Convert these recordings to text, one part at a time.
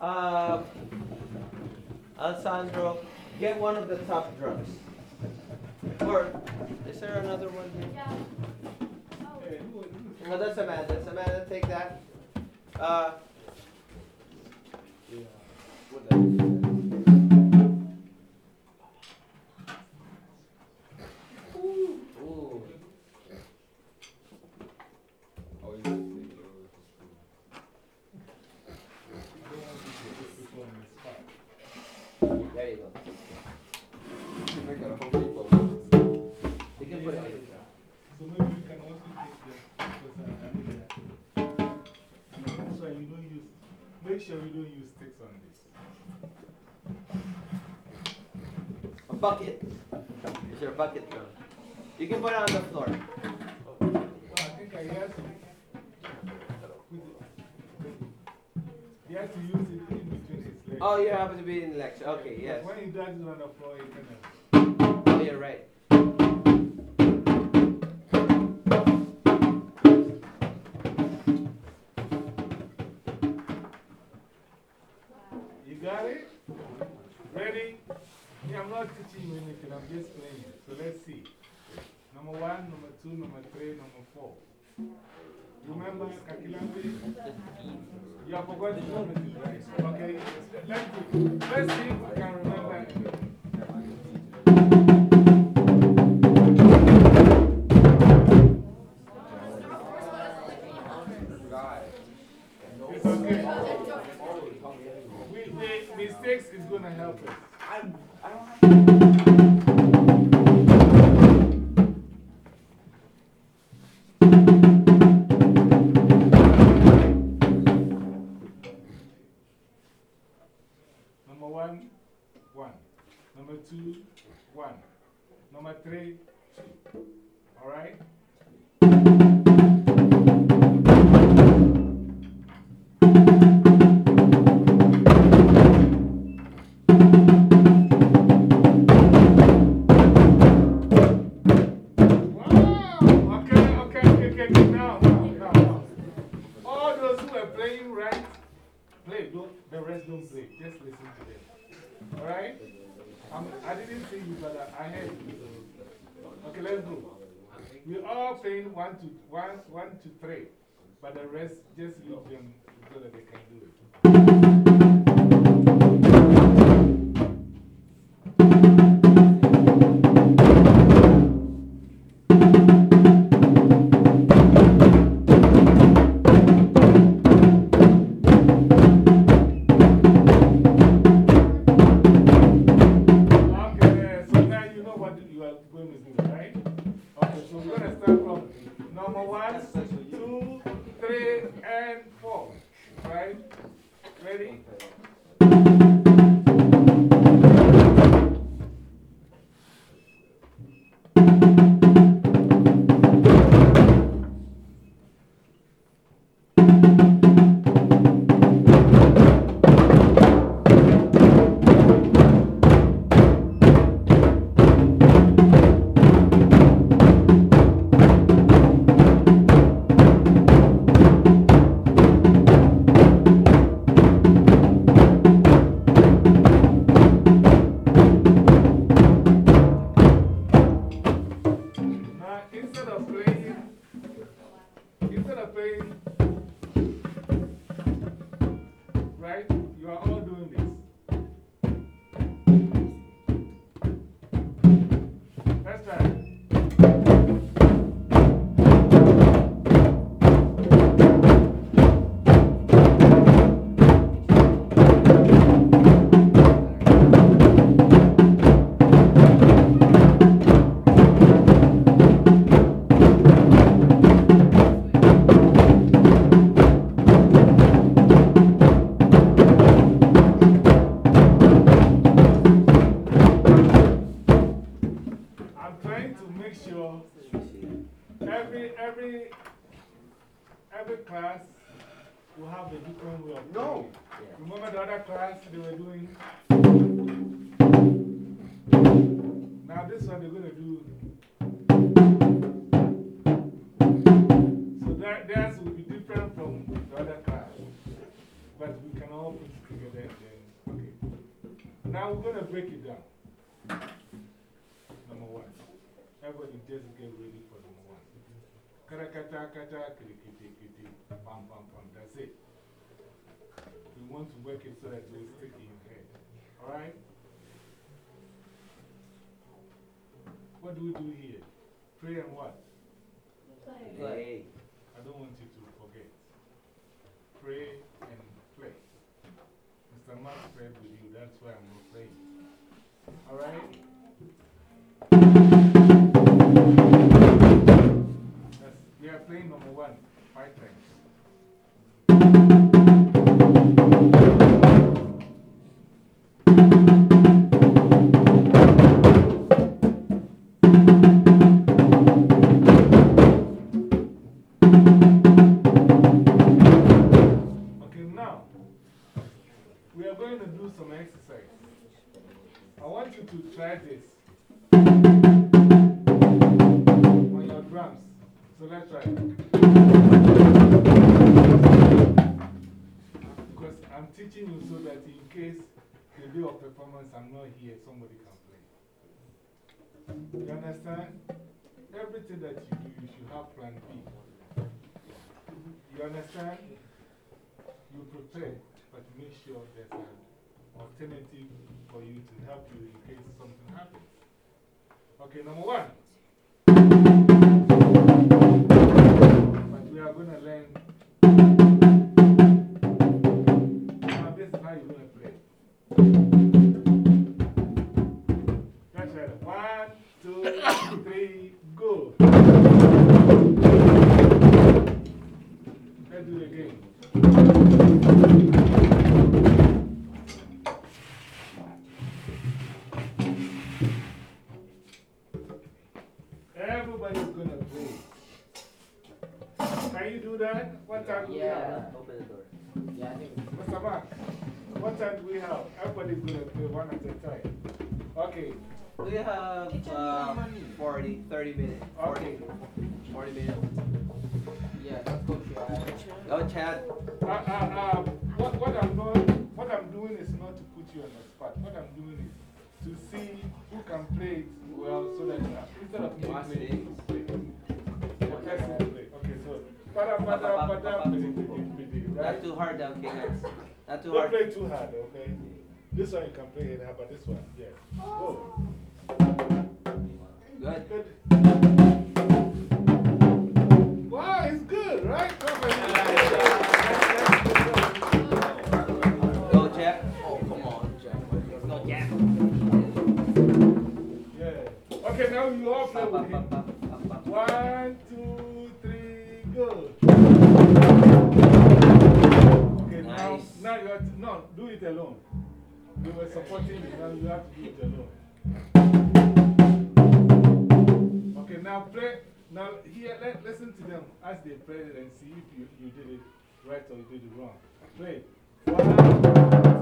Uh, Alessandro, get one of the top drums. Or, is there another one here? Yeah. Oh. No, that's Amanda. That's Amanda, take that. Uh, yeah. bucket. Is your bucket girl? You can put it on the floor. Well, I think I have to, he has to use it in between his legs. Oh, you happen to be in the lecture. Okay, yes. When he does it on the floor, you can. Oh, you're right. recuerdo. two, one. Number three, two. All right? Class will have a different way of No. playing. Remember the other class they were doing? Now this one they're going to do. So that, theirs will be different from the other class. But we can all put it together and then, okay. Now we're going to break it down. Number one. Everybody just get ready for number one. Kata kata kata, pam pam pam. That's it. We want to work it so that it will stick in your head. Alright? What do we do here? Pray and what? Play. I don't want you to forget. Pray and play. Mr. Mark prayed with you, that's why I'm not playing. Alright? That's- We are playing number one, five times. Because I'm teaching you so that in case the day of performance I'm not here, somebody can play. You understand? Everything that you do, you should have plan B. You understand? You prepare, but make sure there's an alternative for you to help you in case something happens. Okay, number one. Are going to learn. Now, this is how you're going to play. That's right. One, two, three, go. Let's do it again. Time we have? Yeah. Open the door. Yeah, I think. Mr. Mark, what time do we have? Everybody's going to play one at a time. Okay. We have uh, 40, 30 minutes. 40, Okay. 40 minutes. Yeah, let's go try. Go, Chad. Uh, uh, uh, what, what, I'm doing, what I'm doing is not to put you on the spot. What I'm doing is to see who can play it well so that uh, instead of me Watch playing, Not too hard down, King X. Not too Don't hard. play too hard, okay? This one you can play it, how about this one? Yeah. Go. Good. Good. Wow, it's good, right? Go, Jack. Oh, come on, Jack. Go, Jack. Yeah. Okay, now you all play with him. One, two, Okay, now, Nice. now you have to, no, do it alone. We were supporting you, now you have to do it alone. Okay, now play. Now, here, let, listen to them as they play it and see if you, you did it right or you did it wrong. Play. One,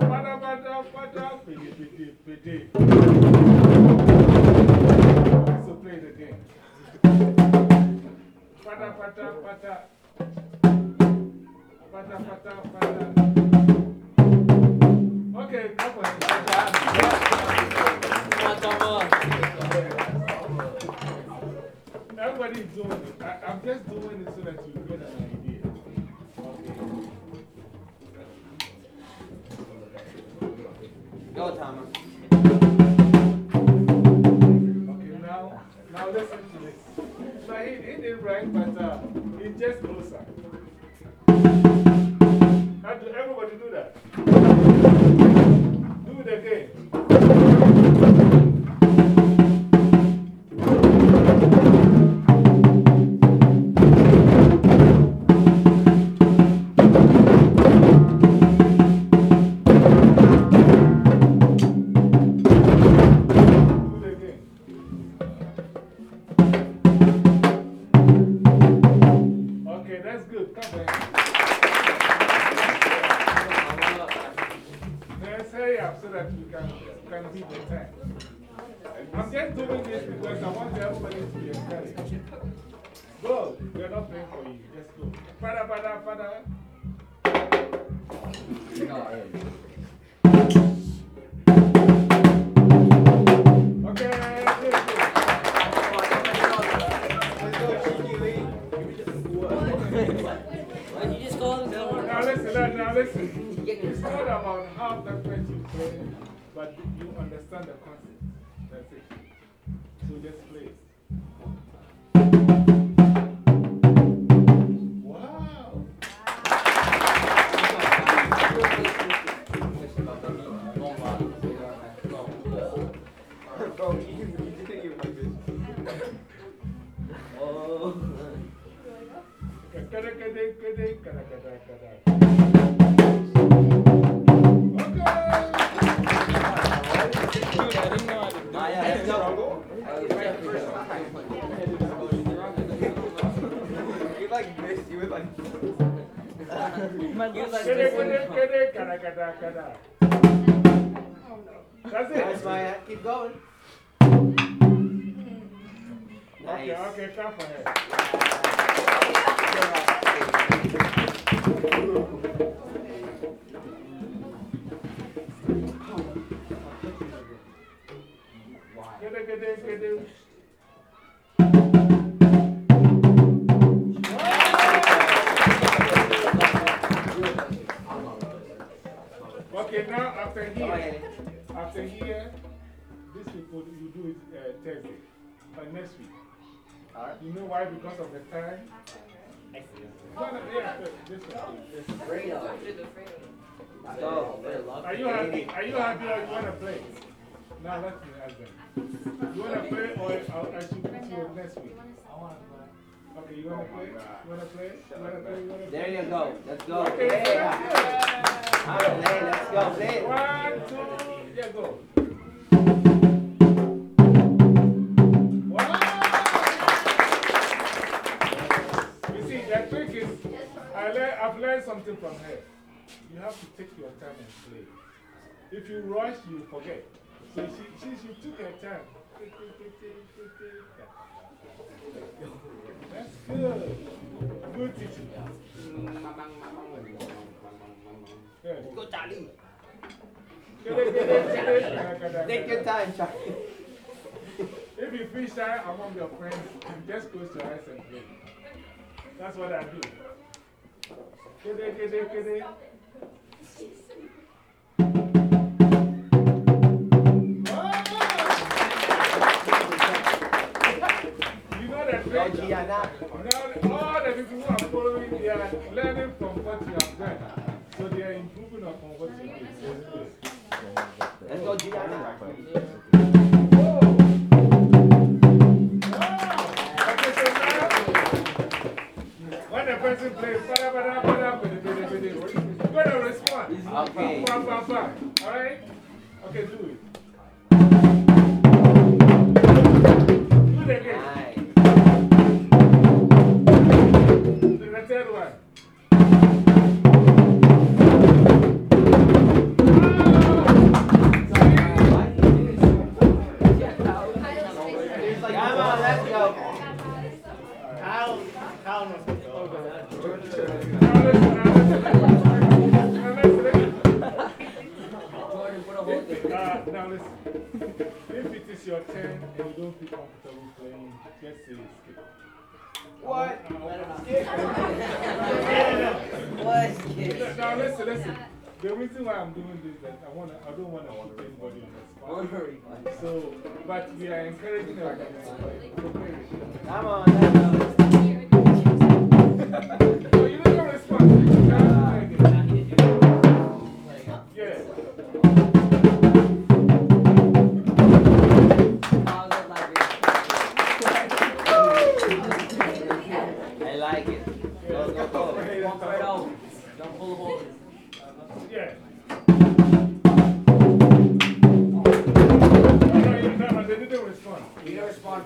pada, pada, pada, pidi, pidi, pidi. So play it again. Pada, ah. pada, pada. Pada, pada, pada. Okay, come on. Come on, come on. Doing it. I, I'm just doing it so that you get an idea. Okay. Go, Thomas. Right, but uh, he's just Wow. Happy? Are you happy or you want to play? Now let me ask them. You want to play or I'll, I should put you on next week? Okay, you want to play? You want to play? You want to play? You want to play? there you go. Let's go. Okay, Play. that's good. Alright, play. Let's go. Play. One, two, yeah, go. Wow! You see, the trick is, I learn, I've learned something from her. You have to take your time and play. If you rush, you forget. So she, she, she took her time. That's good. Good teaching. Go, Charlie. Take Take your time, Charlie. If you feel shy among your friends, just close your eyes and play. That's what I do. Kede, kede, kede. Gianna. Now, all the people who are following, they are learning from what you have done. So they are improving upon what you. That's good. Let's go, Gianna. When the person plays, bada, bada, respond. Okay. Bam, bam, bam. All right? Okay, do it. Do it again.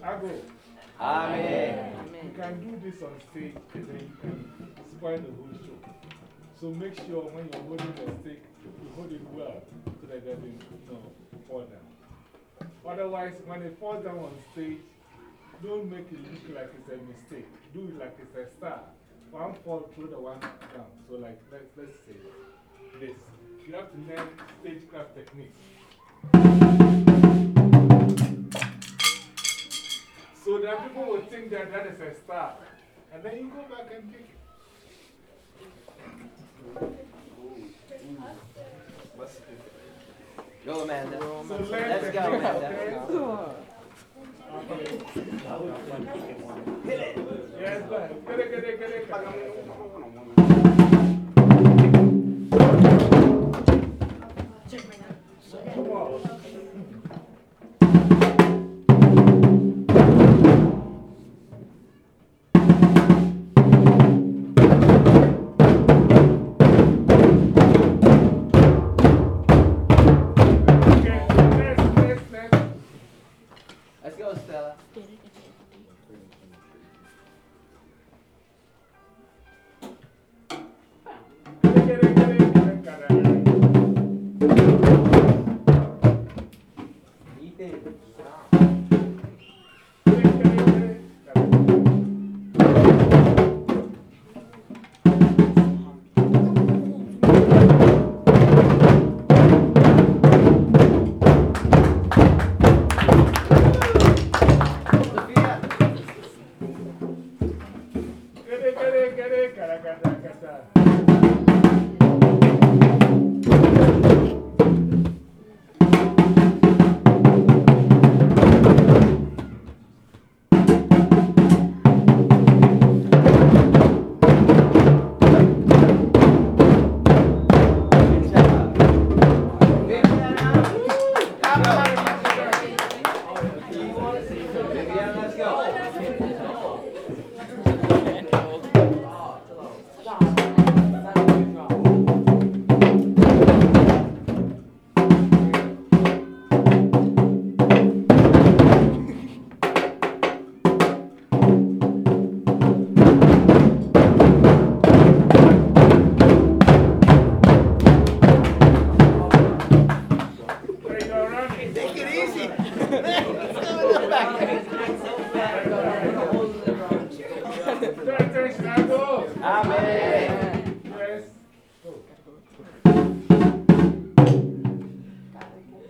Ago. Amen. You can do this on stage and then you can spoil the whole show. So make sure when you're holding the stick, you hold it well so that it doesn't you know, fall down. Otherwise, when it falls down on stage, don't make it look like it's a mistake. Do it like it's a star. One fall through the one down. So like, let's, let's say this. You have to learn stagecraft techniques. So that people will think that that is a star. And then you go back and pick. it. Go, Amanda. So let's, let's go, Amanda. Hit it. Yes, sir. Get it, get it, get it.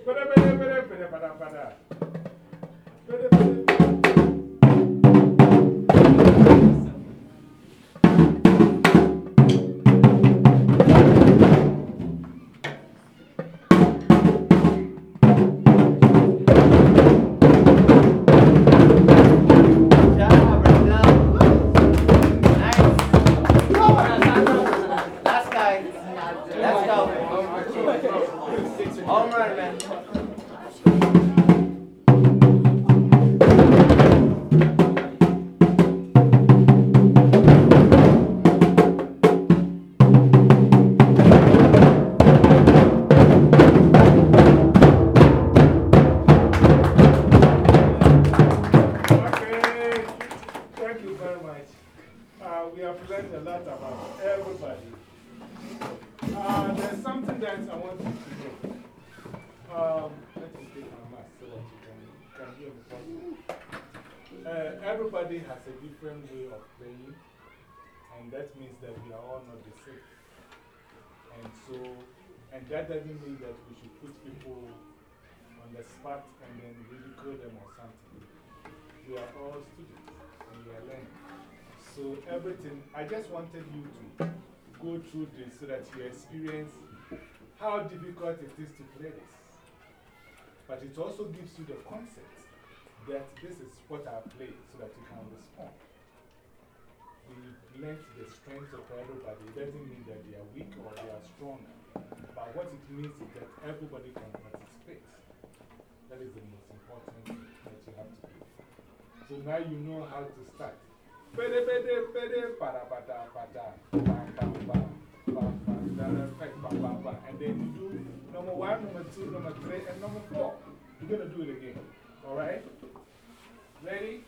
Bada, bada, bada, bada, bada, bada. Bada, bada. And that doesn't mean that we should put people on the spot and then ridicule them or something we are all students and we are learning. So, everything, I just wanted you to go through this so that you experience how difficult it is to play this. But it also gives you the concept that this is what I play so that you can respond. We learned the strength of everybody. It doesn't mean that they are weak or they are stronger. But what it means is that everybody can participate. That is the most important thing that you have to do. So now you know how to start. Pede, pede, pede, para, da, bam, bam, bam. And then you do number one, number two, number three, and number four. You're going to do it again. All right? Ready?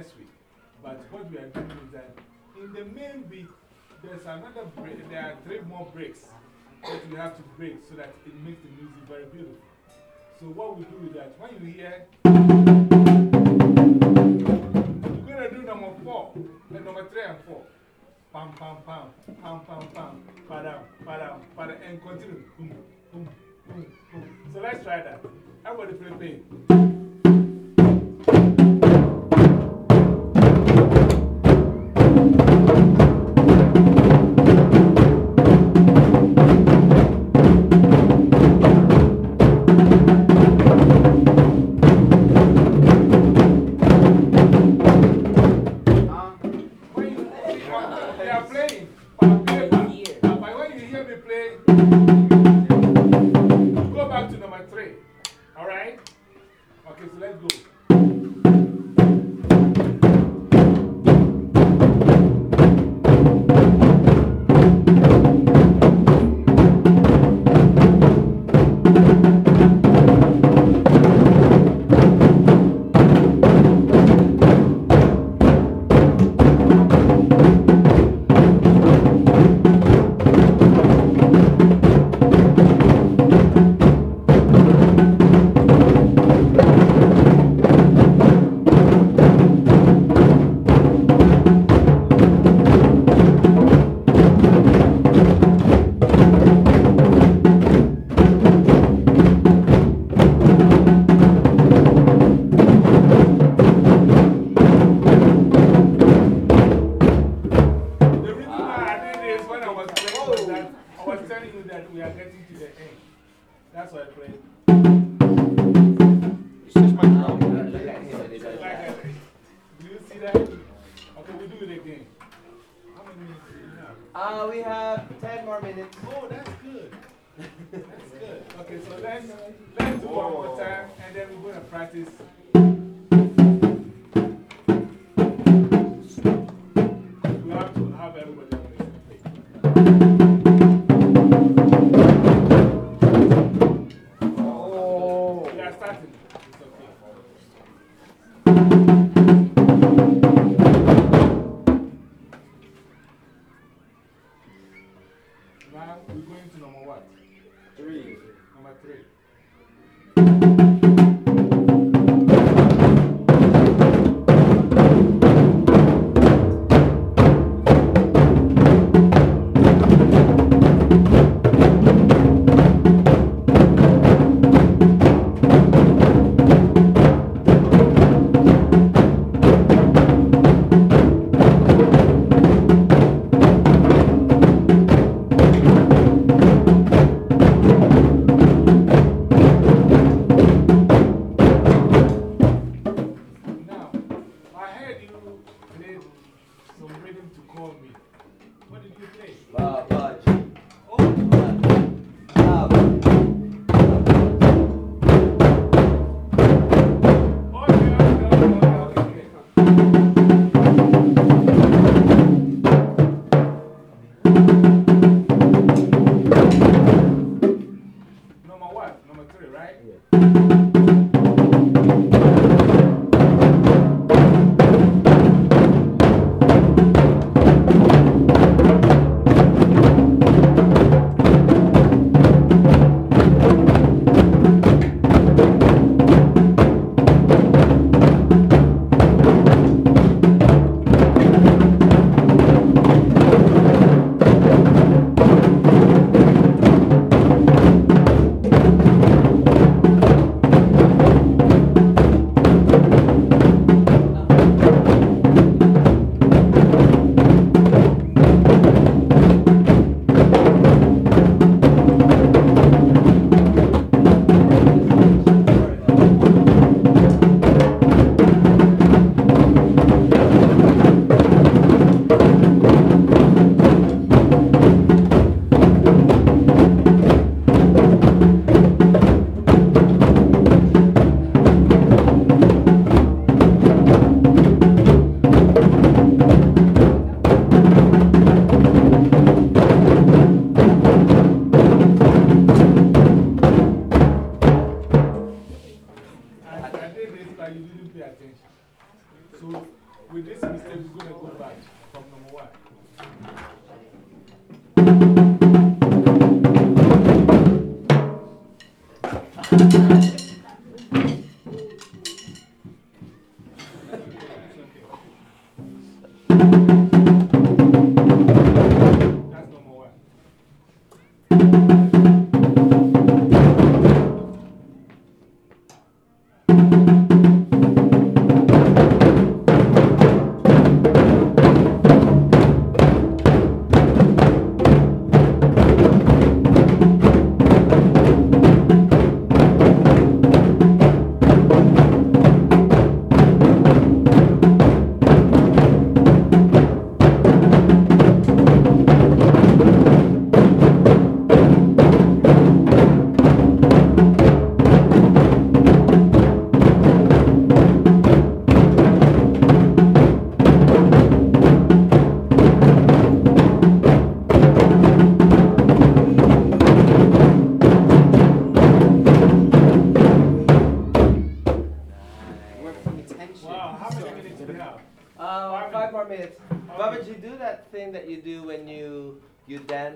Next week. But what we are doing is that in the main beat, there's another break. There are three more breaks that you have to break so that it makes the music very beautiful. So, what we do is that when you hear, you're going to do number four, and number three and four. Pam, pam, pam, pam, pam, pam, padam, padam, padam, and continue. Boom, boom, boom, boom. So, let's try that. Everybody play pain.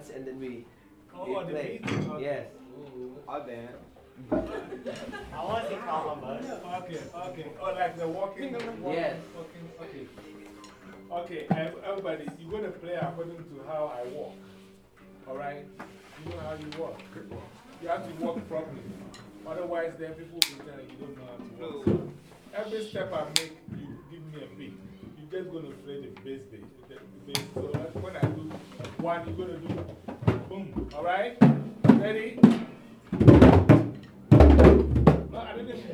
Dance and then we Oh, you oh, the play. beat? Okay. Yes. I'll dance. I want to call him bud. Okay, okay. Oh, like the walking? walking Yes. Walking, okay. Okay, everybody, you're going to play according to how I walk. All right? You know how you walk. You have to walk properly. Otherwise, then people will tell you you don't know how to walk. Every step I make, you give me a beat. You're just going to play the bass beat. Bass. So that's when I do one, you're going to do boom. All right? Ready? No, I didn't.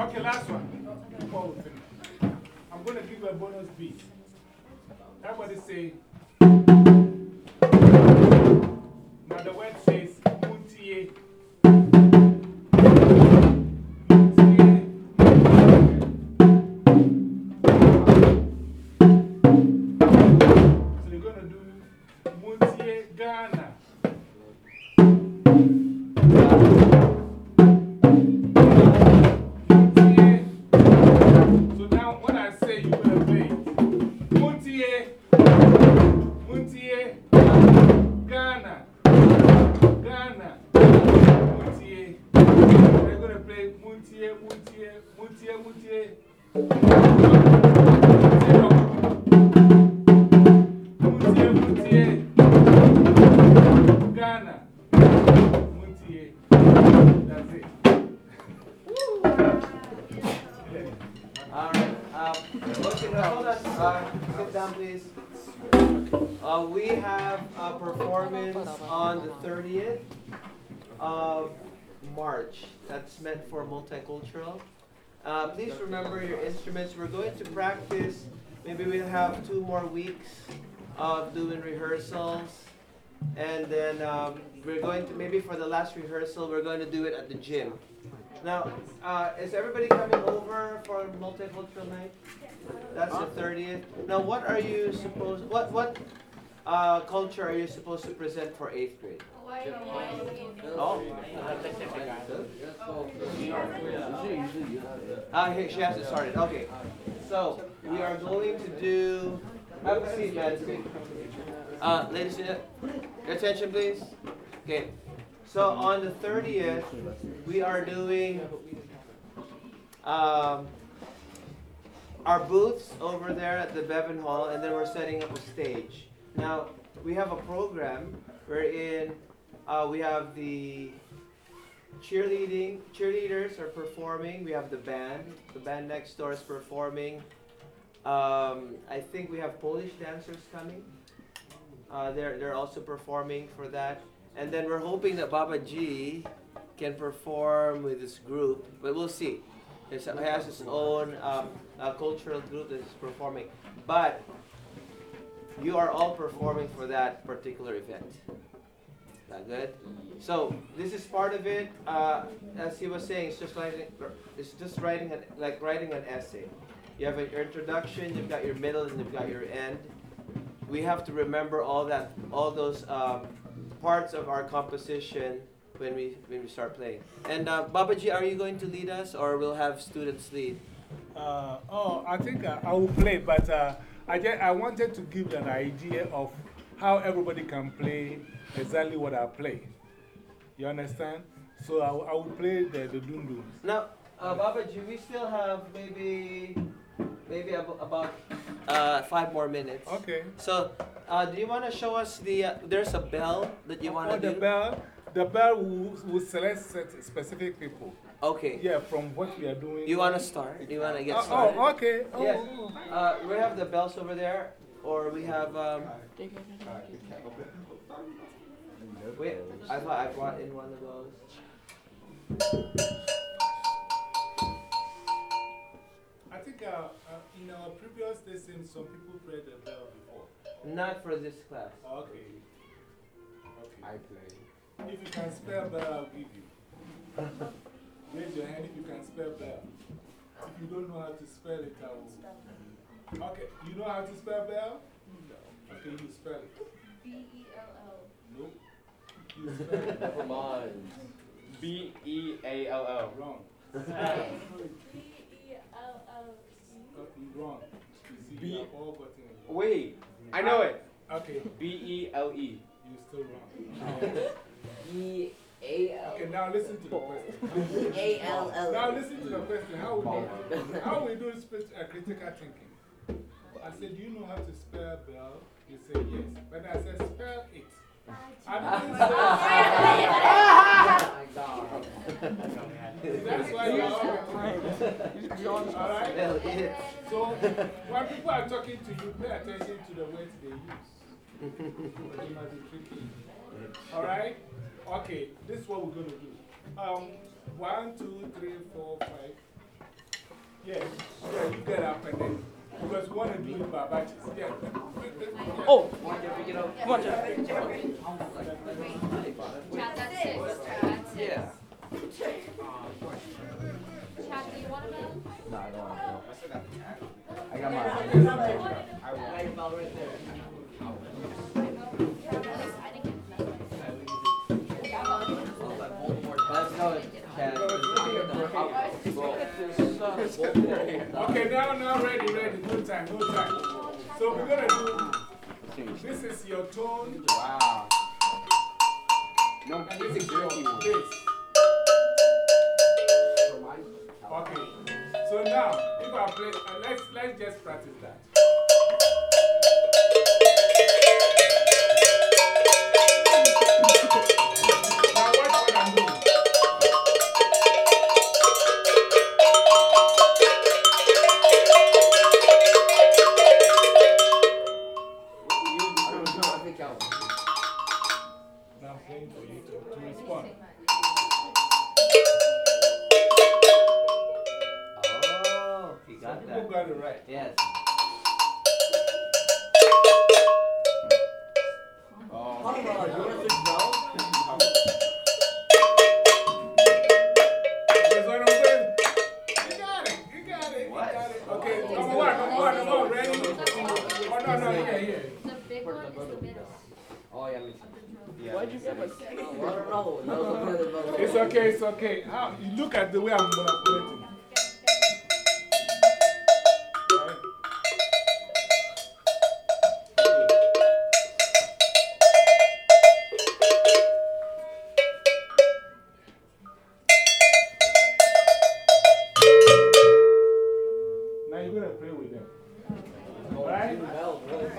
Okay, last one. Before we finish. I'm gonna give you a bonus beat. Everybody say. Now the word says Muntie. Meant for multicultural. Uh, please remember your instruments. We're going to practice. Maybe we'll have two more weeks of doing rehearsals. And then um, we're going to, maybe for the last rehearsal, we're going to do it at the gym. Now, uh, is everybody coming over for multicultural night? That's the 30th. Now, what are you supposed, what, what uh, culture are you supposed to present for eighth grade? Oh. Ah, here, she has it started. Okay. So, we are going to do, have a seat, man. Uh, ladies and gentlemen, attention, please. Okay. So, on the 30th, we are doing um, our booths over there at the Bevan Hall, and then we're setting up a stage. Now, we have a program wherein uh, we have the cheerleading, cheerleaders are performing. We have the band. The band next door is performing. Um, I think we have Polish dancers coming. Uh, they're, they're also performing for that. And then we're hoping that Babaji can perform with this group, but we'll see. He has his own um, uh, cultural group that is performing. But you are all performing for that particular event. That good? So this is part of it. Uh, as he was saying, it's just writing. It's just writing an, like writing an essay. You have your introduction, you've got your middle, and you've got your end. We have to remember all that, all those um, parts of our composition when we when we start playing. And uh, Babaji, are you going to lead us, or we'll have students lead? Uh, oh, I think I, I will play, but uh, I, I wanted to give an idea of how everybody can play exactly what I play. You understand? So I, will- I will play the, the dundun. Now, uh, Babaji, we still have maybe maybe ab- about uh, five more minutes. Okay. So, uh, do you want to show us the? Uh, there's a bell that you want Oh, to the bell, the bell will, will select specific people. Okay. Yeah, from what we are doing. You want to start? You want to get Oh, started? oh, okay. Oh, Yes. oh. Uh, we have the bells over there, or we have. Um, wait, I thought I brought in one of those. I think uh, uh, in our previous lesson, some people played the bell before. Not for this class. Okay. Okay. I play. If you can spell bell, I'll give you. Raise your hand if you can spell bell. If you don't know how to spell it, I will. Okay, you know how to spell bell? No. Okay, you spell it. B E L L. Nope. You. Never mind. B E A L L. Wrong. B E L L wrong. You see, B- you have all gotten it wrong. Wait, I know it. Okay, B E L E. you're still wrong. E A L Okay, now listen to the question. A L L. Now listen to the question. How we do, how we do uh, critical thinking? I said, do you know how to spell bell? You say yes. But I said, spell So when people are talking to you, pay attention to the words they use. You might be tricky. Alright? Okay, this is what we're going to do. Um, one, two, three, four, five. Yeah, yeah, you get up and then. Because we oh. want to do it by batches. Yeah. Oh. Come on, Chad, that's six. That's six. Yeah. Chad, do you want to know? No, I don't want to. Know. I got mine. I didn't Let's go, Chad. Okay, now, now, ready, ready. No time, no time. So we're going to do. This is your tone. Wow. No, this is your bass. Okay. So now, if I play, uh, let's, let's just practice that.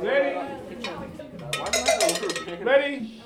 Ready? Ready?